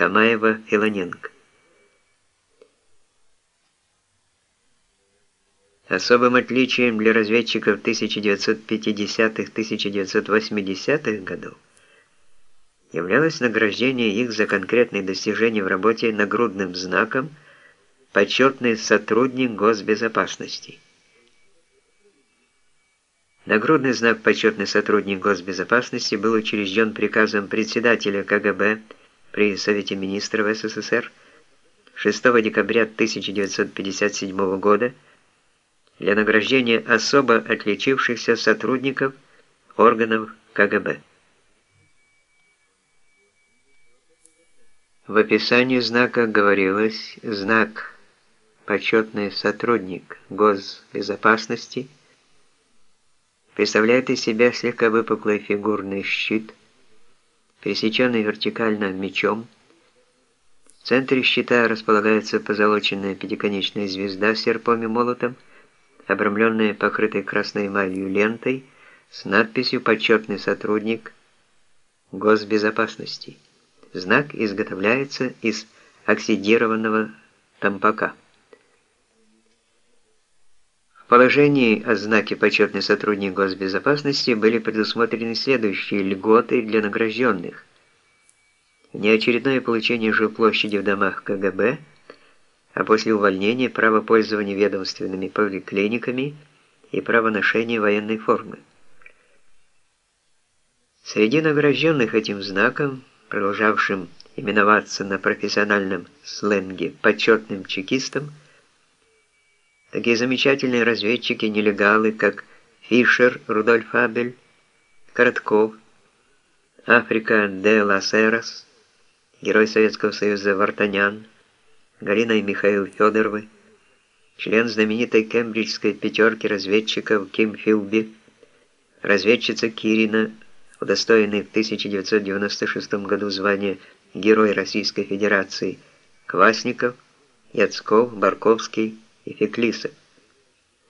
Камаева-Филоненко. Особым отличием для разведчиков 1950-1980-х годов являлось награждение их за конкретные достижения в работе нагрудным знаком «Почетный сотрудник госбезопасности». Нагрудный знак «Почетный сотрудник госбезопасности» был учрежден приказом председателя КГБ при Совете министров СССР 6 декабря 1957 года для награждения особо отличившихся сотрудников органов КГБ. В описании знака говорилось «Знак «Почетный сотрудник госбезопасности» представляет из себя слегка выпуклый фигурный щит, пересеченный вертикально мечом. В центре щита располагается позолоченная пятиконечная звезда с серпом и молотом, обрамленная покрытой красной эмалью лентой с надписью «Почетный сотрудник госбезопасности». Знак изготовляется из оксидированного тампака. Положении о знаке «Почетный сотрудник госбезопасности» были предусмотрены следующие льготы для награжденных. Неочередное получение жилплощади в домах КГБ – а после увольнения право пользования ведомственными поликлиниками и право ношения военной формы. Среди награжденных этим знаком, продолжавшим именоваться на профессиональном сленге почетным чекистом, такие замечательные разведчики-нелегалы, как Фишер Рудольф Абель, Коротков, Африка де Ласерас, герой Советского Союза Вартанян, Галина и Михаил Федоровы, член знаменитой кембриджской пятерки разведчиков Ким Филби, разведчица Кирина, удостоенный в 1996 году звания Герой Российской Федерации, Квасников, Яцков, Барковский и Феклисов,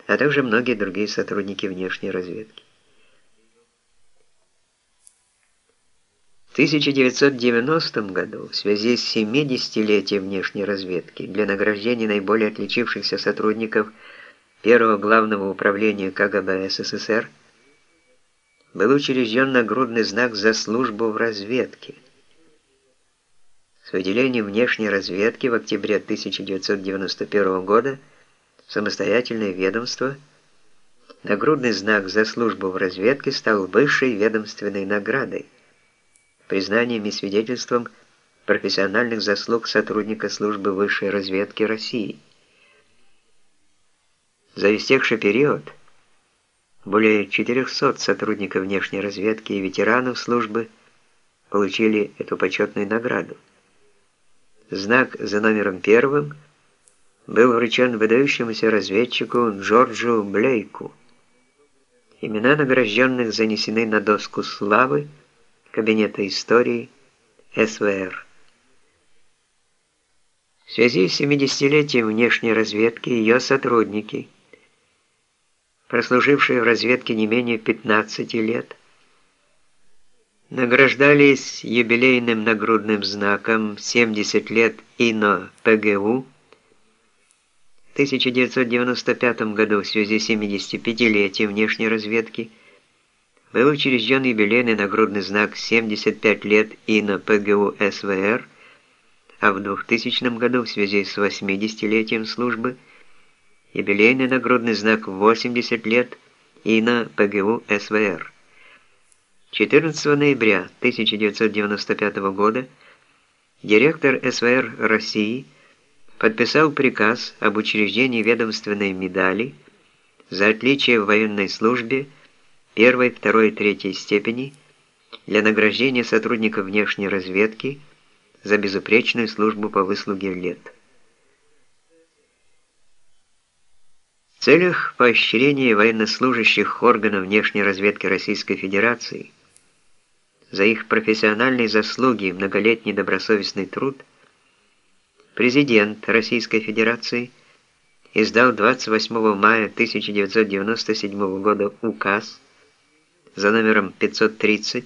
а также многие другие сотрудники внешней разведки. 1990 году в связи с 70-летием внешней разведки для награждения наиболее отличившихся сотрудников первого главного управления КГБ СССР был учрежден нагрудный знак за службу в разведке. С выделением внешней разведки в октябре 1991 года самостоятельное ведомство нагрудный знак за службу в разведке стал высшей ведомственной наградой – признанием и свидетельством профессиональных заслуг сотрудника службы высшей разведки России. За истекший период более 400 сотрудников внешней разведки и ветеранов службы получили эту почетную награду. Знак за номером первым был вручен выдающемуся разведчику Джорджу Блейку. Имена награжденных занесены на доску славы Кабинета истории СВР. В связи с 70-летием внешней разведки ее сотрудники, прослужившие в разведке не менее 15 лет, награждались юбилейным нагрудным знаком 70 лет ИНО ПГУ 1995 году в связи с 75-летием внешней разведки был учрежден юбилейный нагрудный знак «75 лет ИНА ПГУ СВР», а в 2000 году в связи с 80-летием службы юбилейный нагрудный знак «80 лет ИНА ПГУ СВР». 14 ноября 1995 года директор СВР России подписал приказ об учреждении ведомственной медали за отличие в военной службе первой, второй и третьей степени для награждения сотрудников внешней разведки за безупречную службу по выслуге лет. В целях поощрения военнослужащих органов внешней разведки Российской Федерации за их профессиональные заслуги и многолетний добросовестный труд президент Российской Федерации издал 28 мая 1997 года указ за номером 530